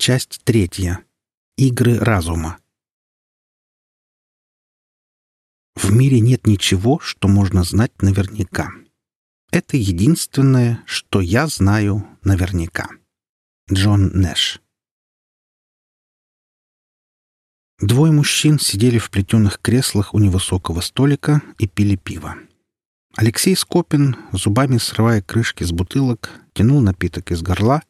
Часть третья. Игры разума. В мире нет ничего, что можно знать наверняка. Это единственное, что я знаю наверняка. Джон Нэш. Двое мужчин сидели в плетеных креслах у невысокого столика и пили пиво. Алексей Скопин, зубами срывая крышки с бутылок, тянул напиток из горла —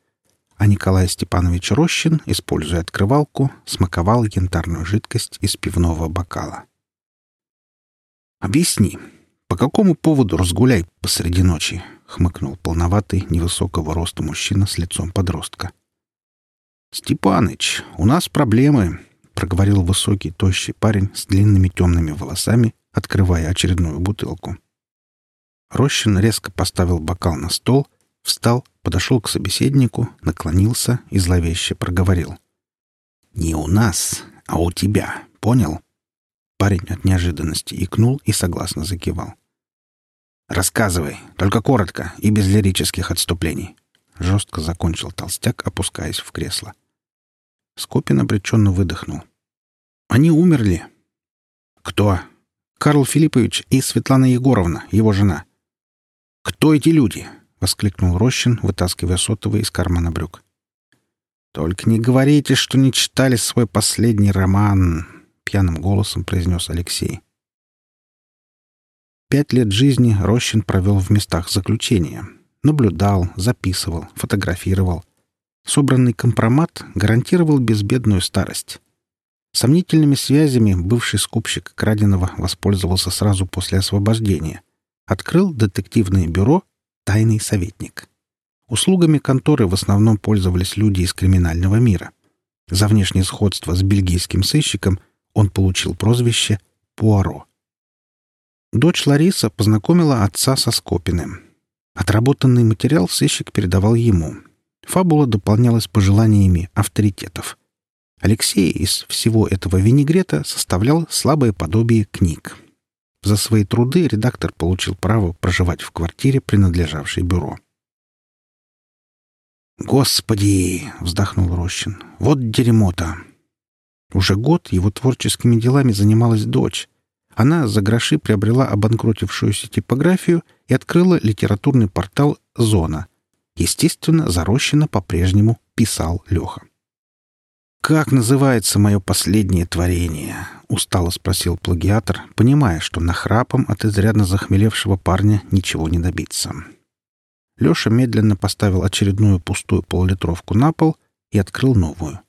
а Николай Степанович Рощин, используя открывалку, смаковал янтарную жидкость из пивного бокала. «Объясни, по какому поводу разгуляй посреди ночи?» — хмыкнул полноватый, невысокого роста мужчина с лицом подростка. «Степаныч, у нас проблемы», — проговорил высокий, тощий парень с длинными темными волосами, открывая очередную бутылку. Рощин резко поставил бокал на стол — Встал, подошел к собеседнику, наклонился и зловеще проговорил. «Не у нас, а у тебя, понял?» Парень от неожиданности икнул и согласно закивал. «Рассказывай, только коротко и без лирических отступлений», — жестко закончил толстяк, опускаясь в кресло. Скопин обреченно выдохнул. «Они умерли». «Кто?» «Карл Филиппович и Светлана Егоровна, его жена». «Кто эти люди? — воскликнул Рощин, вытаскивая сотовый из кармана брюк. «Только не говорите, что не читали свой последний роман», — пьяным голосом произнес Алексей. Пять лет жизни Рощин провел в местах заключения. Наблюдал, записывал, фотографировал. Собранный компромат гарантировал безбедную старость. Сомнительными связями бывший скупщик краденого воспользовался сразу после освобождения. Открыл детективное бюро тайный советник. Услугами конторы в основном пользовались люди из криминального мира. За внешнее сходство с бельгийским сыщиком он получил прозвище Пуаро. Дочь Лариса познакомила отца со Скопиным. Отработанный материал сыщик передавал ему. Фабула дополнялась пожеланиями авторитетов. Алексей из всего этого винегрета составлял слабое подобие книг. За свои труды редактор получил право проживать в квартире, принадлежавшей бюро. «Господи!» — вздохнул Рощин. «Вот дерьмо-то!» Уже год его творческими делами занималась дочь. Она за гроши приобрела обанкротившуюся типографию и открыла литературный портал «Зона». Естественно, за Рощина по-прежнему писал Леха. «Как называется мое последнее творение?» — устало спросил плагиатор, понимая, что нахрапом от изрядно захмелевшего парня ничего не добиться. Леша медленно поставил очередную пустую полулитровку на пол и открыл новую.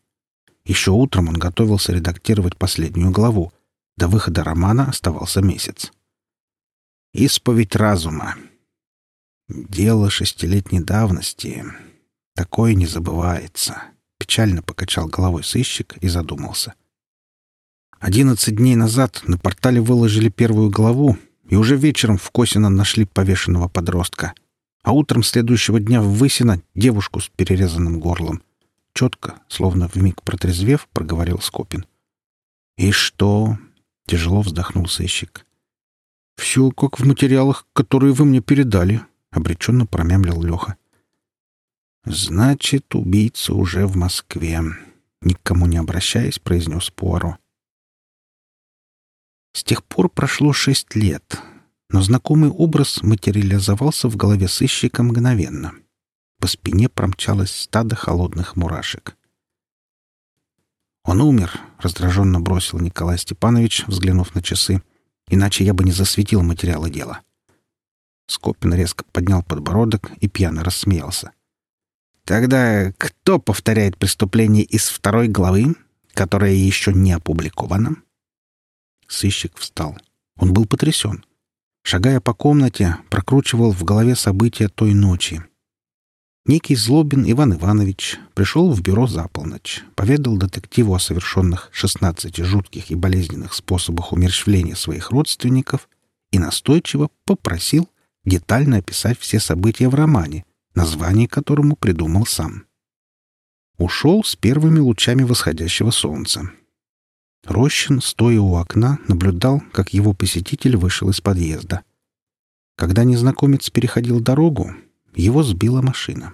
Еще утром он готовился редактировать последнюю главу. До выхода романа оставался месяц. «Исповедь разума. Дело шестилетней давности. Такое не забывается». Печально покачал головой сыщик и задумался. Одиннадцать дней назад на портале выложили первую главу, и уже вечером в Косино нашли повешенного подростка. А утром следующего дня в Высино девушку с перерезанным горлом. Четко, словно вмиг протрезвев, проговорил Скопин. «И что?» — тяжело вздохнул сыщик. «Все как в материалах, которые вы мне передали», — обреченно промямлил Леха. «Значит, убийца уже в Москве», — никому не обращаясь, произнес Пуаро. С тех пор прошло шесть лет, но знакомый образ материализовался в голове сыщика мгновенно. По спине промчалось стадо холодных мурашек. «Он умер», — раздраженно бросил Николай Степанович, взглянув на часы. «Иначе я бы не засветил материалы дела». Скопин резко поднял подбородок и пьяно рассмеялся. Тогда кто повторяет преступление из второй главы, которая еще не опубликована? Сыщик встал. Он был потрясен. Шагая по комнате, прокручивал в голове события той ночи. Некий Злобин Иван Иванович пришел в бюро за полночь, поведал детективу о совершенных 16 жутких и болезненных способах умерщвления своих родственников и настойчиво попросил детально описать все события в романе, название которому придумал сам. Ушел с первыми лучами восходящего солнца. Рощин, стоя у окна, наблюдал, как его посетитель вышел из подъезда. Когда незнакомец переходил дорогу, его сбила машина.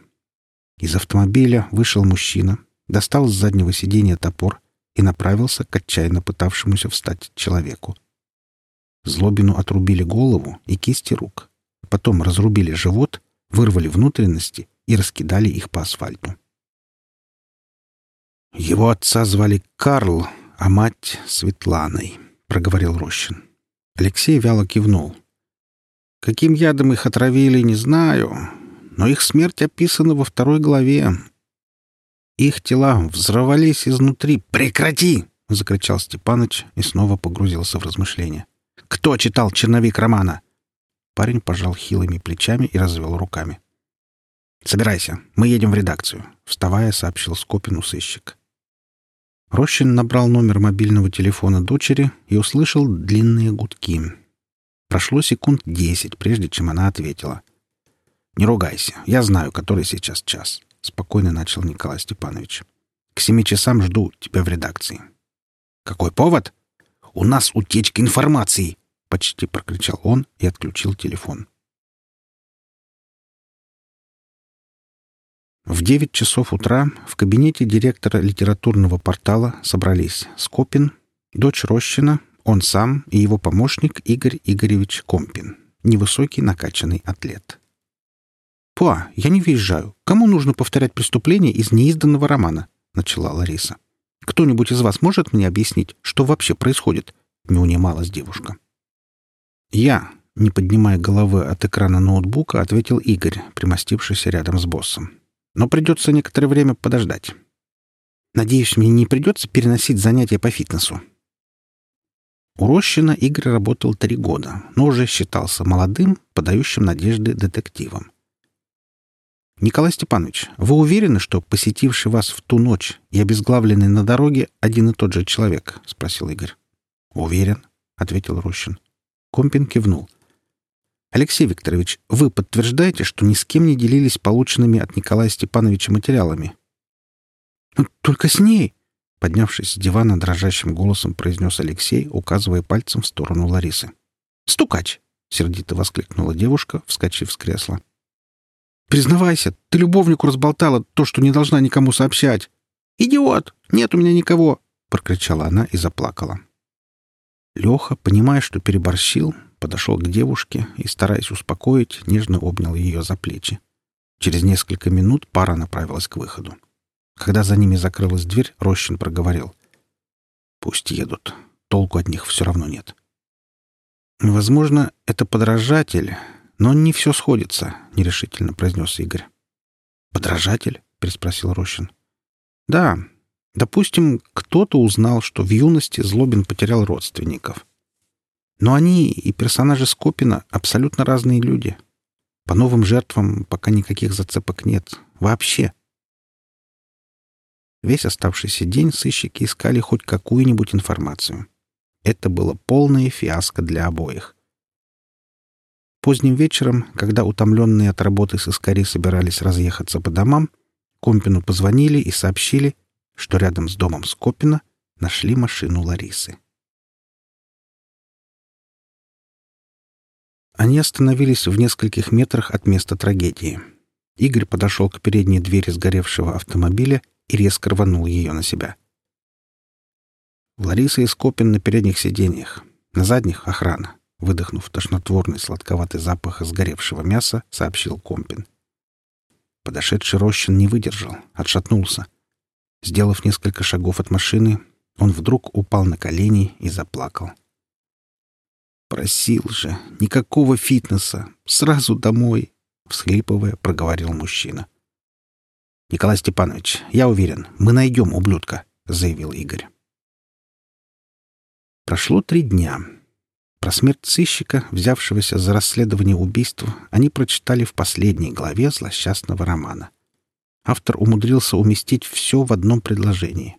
Из автомобиля вышел мужчина, достал с заднего сиденья топор и направился к отчаянно пытавшемуся встать человеку. Злобину отрубили голову и кисти рук. Потом разрубили живот, вырвали внутренности и раскидали их по асфальту. «Его отца звали Карл, а мать — Светланой», — проговорил Рощин. Алексей вяло кивнул. «Каким ядом их отравили, не знаю, но их смерть описана во второй главе. Их тела взорвались изнутри. «Прекрати!» — закричал Степаныч и снова погрузился в размышления. «Кто читал черновик романа?» Парень пожал хилыми плечами и развел руками. «Собирайся, мы едем в редакцию», — вставая, сообщил Скопину сыщик. Рощин набрал номер мобильного телефона дочери и услышал длинные гудки. Прошло секунд десять, прежде чем она ответила. «Не ругайся, я знаю, который сейчас час», — спокойно начал Николай Степанович. «К семи часам жду тебя в редакции». «Какой повод?» «У нас утечка информации!» — почти прокричал он и отключил телефон. В девять часов утра в кабинете директора литературного портала собрались Скопин, дочь Рощина, он сам и его помощник Игорь Игоревич Компин, невысокий накачанный атлет. «Па, я не въезжаю. Кому нужно повторять преступление из неизданного романа?» — начала Лариса. «Кто-нибудь из вас может мне объяснить, что вообще происходит?» — не унималась девушка. «Я», — не поднимая головы от экрана ноутбука, ответил Игорь, примостившийся рядом с боссом но придется некоторое время подождать. Надеюсь, мне не придется переносить занятия по фитнесу. У Рощина Игорь работал три года, но уже считался молодым, подающим надежды детективом. «Николай Степанович, вы уверены, что посетивший вас в ту ночь и обезглавленный на дороге один и тот же человек?» — спросил Игорь. «Уверен», — ответил Рощин. Компин кивнул. Алексей Викторович, вы подтверждаете, что ни с кем не делились полученными от Николая Степановича материалами? «Ну, только с ней, поднявшись с дивана дрожащим голосом, произнес Алексей, указывая пальцем в сторону Ларисы. «Стукач!» — сердито воскликнула девушка, вскочив с кресла. «Признавайся, ты любовнику разболтала то, что не должна никому сообщать!» «Идиот! Нет у меня никого!» — прокричала она и заплакала. Леха, понимая, что переборщил, подошел к девушке и, стараясь успокоить, нежно обнял ее за плечи. Через несколько минут пара направилась к выходу. Когда за ними закрылась дверь, Рощин проговорил. «Пусть едут. Толку от них все равно нет». «Возможно, это подражатель, но не все сходится», — нерешительно произнес Игорь. «Подражатель?» — переспросил Рощин. «Да. Допустим, кто-то узнал, что в юности Злобин потерял родственников. Но они и персонажи Скопина абсолютно разные люди. По новым жертвам пока никаких зацепок нет. Вообще. Весь оставшийся день сыщики искали хоть какую-нибудь информацию. Это было полное фиаско для обоих. Поздним вечером, когда утомленные от работы сыскари собирались разъехаться по домам, Компину позвонили и сообщили, что рядом с домом Скопина нашли машину Ларисы. Они остановились в нескольких метрах от места трагедии. Игорь подошел к передней двери сгоревшего автомобиля и резко рванул ее на себя. Лариса и Скопин на передних сиденьях, на задних — охрана. Выдохнув тошнотворный сладковатый запах сгоревшего мяса, сообщил Компин. Подошедший Рощин не выдержал, отшатнулся. Сделав несколько шагов от машины, он вдруг упал на колени и заплакал. — Просил же, никакого фитнеса, сразу домой, всхлипывая, проговорил мужчина. Николай Степанович, я уверен, мы найдем ублюдка, заявил Игорь. Прошло три дня. Про смерть сыщика, взявшегося за расследование убийства, они прочитали в последней главе злосчастного романа. Автор умудрился уместить все в одном предложении.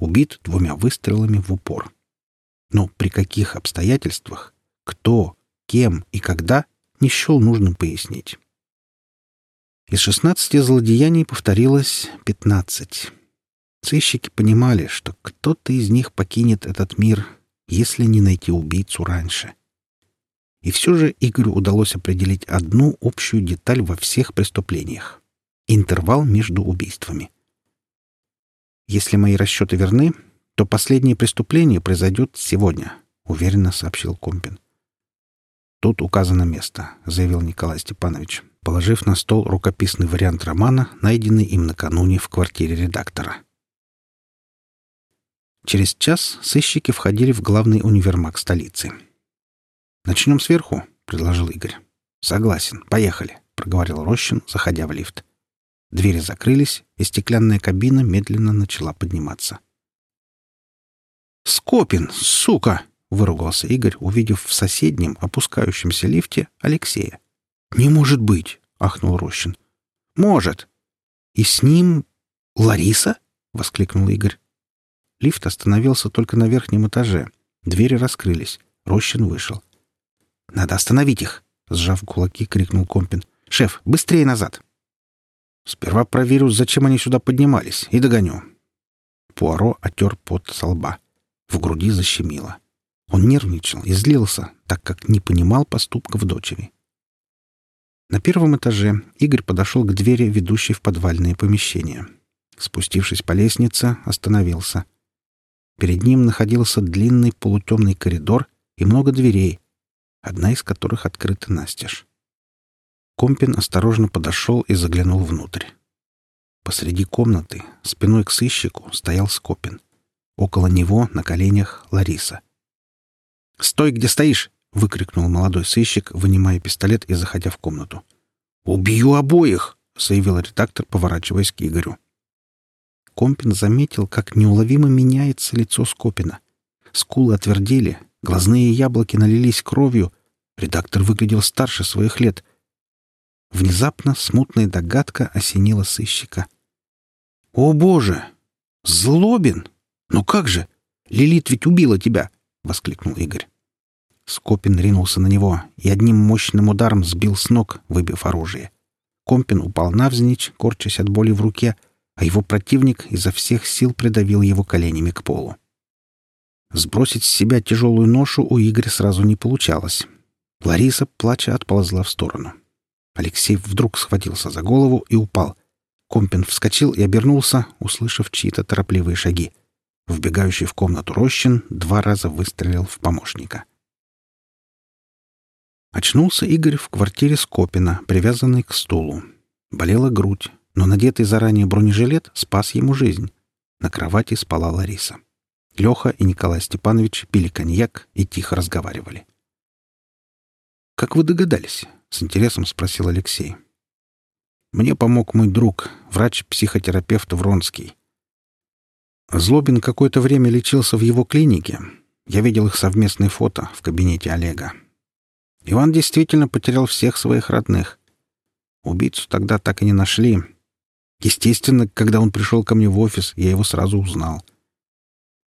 Убит двумя выстрелами в упор. Но при каких обстоятельствах кто, кем и когда, не счел нужным пояснить. Из шестнадцати злодеяний повторилось пятнадцать. Сыщики понимали, что кто-то из них покинет этот мир, если не найти убийцу раньше. И все же Игорю удалось определить одну общую деталь во всех преступлениях — интервал между убийствами. Если мои расчеты верны, то последнее преступление произойдет сегодня, уверенно сообщил Компин. Тут указано место, заявил Николай Степанович, положив на стол рукописный вариант романа, найденный им накануне в квартире редактора. Через час сыщики входили в главный универмаг столицы. «Начнем сверху», — предложил Игорь. «Согласен. Поехали», — проговорил Рощин, заходя в лифт. Двери закрылись, и стеклянная кабина медленно начала подниматься. «Скопин, сука!» — выругался Игорь, увидев в соседнем, опускающемся лифте Алексея. «Не может быть!» — ахнул Рощин. «Может!» «И с ним... Лариса?» — воскликнул Игорь. Лифт остановился только на верхнем этаже. Двери раскрылись. Рощин вышел. «Надо остановить их!» — сжав кулаки, крикнул Компин. «Шеф, быстрее назад!» «Сперва проверю, зачем они сюда поднимались, и догоню». Пуаро отер пот со лба. В груди защемило. Он нервничал и злился, так как не понимал поступков дочери. На первом этаже Игорь подошел к двери, ведущей в подвальное помещение. Спустившись по лестнице, остановился. Перед ним находился длинный полутемный коридор и много дверей, одна из которых открыта настежь. Компин осторожно подошел и заглянул внутрь. Посреди комнаты, спиной к сыщику, стоял Скопин. Около него, на коленях, Лариса. «Стой, где стоишь!» — выкрикнул молодой сыщик, вынимая пистолет и заходя в комнату. «Убью обоих!» — заявил редактор, поворачиваясь к Игорю. Компин заметил, как неуловимо меняется лицо Скопина. Скулы отвердели, глазные яблоки налились кровью. Редактор выглядел старше своих лет. Внезапно смутная догадка осенила сыщика. «О, Боже! Злобин! Ну как же? Лилит ведь убила тебя!» — воскликнул Игорь. Скопин ринулся на него и одним мощным ударом сбил с ног, выбив оружие. Компин упал навзничь, корчась от боли в руке, а его противник изо всех сил придавил его коленями к полу. Сбросить с себя тяжелую ношу у Игоря сразу не получалось. Лариса, плача, отползла в сторону. Алексей вдруг схватился за голову и упал. Компин вскочил и обернулся, услышав чьи-то торопливые шаги. Вбегающий в комнату Рощин два раза выстрелил в помощника. Очнулся Игорь в квартире Скопина, привязанный к стулу. Болела грудь, но надетый заранее бронежилет спас ему жизнь. На кровати спала Лариса. Леха и Николай Степанович пили коньяк и тихо разговаривали. «Как вы догадались?» — с интересом спросил Алексей. «Мне помог мой друг, врач-психотерапевт Вронский. Злобин какое-то время лечился в его клинике. Я видел их совместные фото в кабинете Олега. Иван действительно потерял всех своих родных. Убийцу тогда так и не нашли. Естественно, когда он пришел ко мне в офис, я его сразу узнал.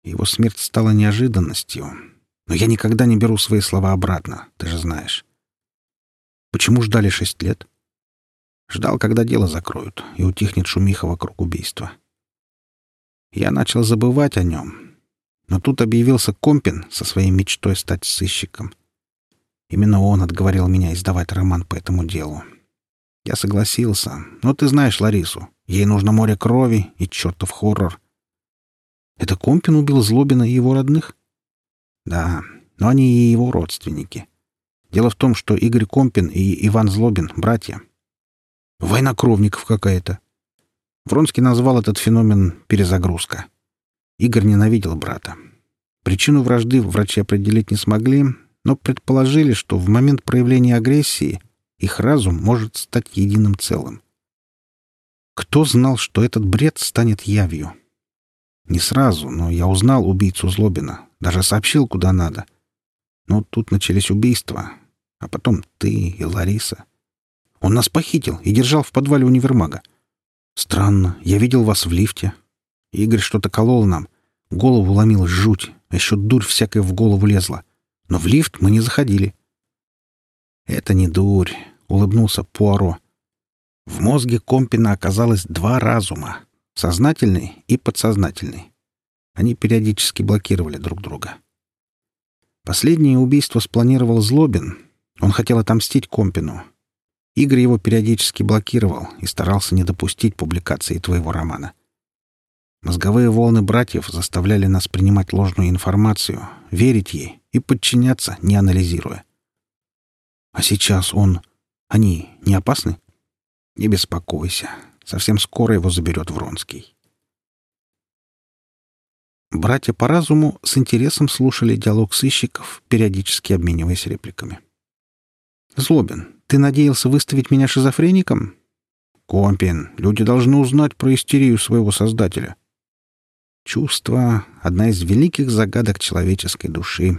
Его смерть стала неожиданностью. Но я никогда не беру свои слова обратно, ты же знаешь. Почему ждали шесть лет? Ждал, когда дело закроют, и утихнет шумиха вокруг убийства. Я начал забывать о нем. Но тут объявился Компин со своей мечтой стать сыщиком — Именно он отговорил меня издавать роман по этому делу. Я согласился. Но ты знаешь Ларису. Ей нужно море крови и чертов хоррор. Это Компин убил Злобина и его родных? Да, но они и его родственники. Дело в том, что Игорь Компин и Иван Злобин — братья. Война кровников какая-то. Вронский назвал этот феномен «перезагрузка». Игорь ненавидел брата. Причину вражды врачи определить не смогли, но предположили, что в момент проявления агрессии их разум может стать единым целым. Кто знал, что этот бред станет явью? Не сразу, но я узнал убийцу Злобина, даже сообщил, куда надо. Но тут начались убийства, а потом ты и Лариса. Он нас похитил и держал в подвале универмага. Странно, я видел вас в лифте. Игорь что-то колол нам. Голову ломил жуть, а еще дурь всякая в голову лезла. Но в лифт мы не заходили. «Это не дурь», — улыбнулся Пуаро. В мозге Компина оказалось два разума — сознательный и подсознательный. Они периодически блокировали друг друга. Последнее убийство спланировал Злобин. Он хотел отомстить Компину. Игорь его периодически блокировал и старался не допустить публикации твоего романа. Мозговые волны братьев заставляли нас принимать ложную информацию, верить ей и подчиняться, не анализируя. А сейчас он... Они не опасны? Не беспокойся. Совсем скоро его заберет Вронский. Братья по разуму с интересом слушали диалог сыщиков, периодически обмениваясь репликами. «Злобин, ты надеялся выставить меня шизофреником?» «Компин, люди должны узнать про истерию своего создателя». Чувство — одна из великих загадок человеческой души.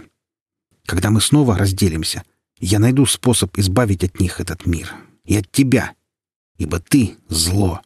Когда мы снова разделимся, я найду способ избавить от них этот мир. И от тебя, ибо ты — зло.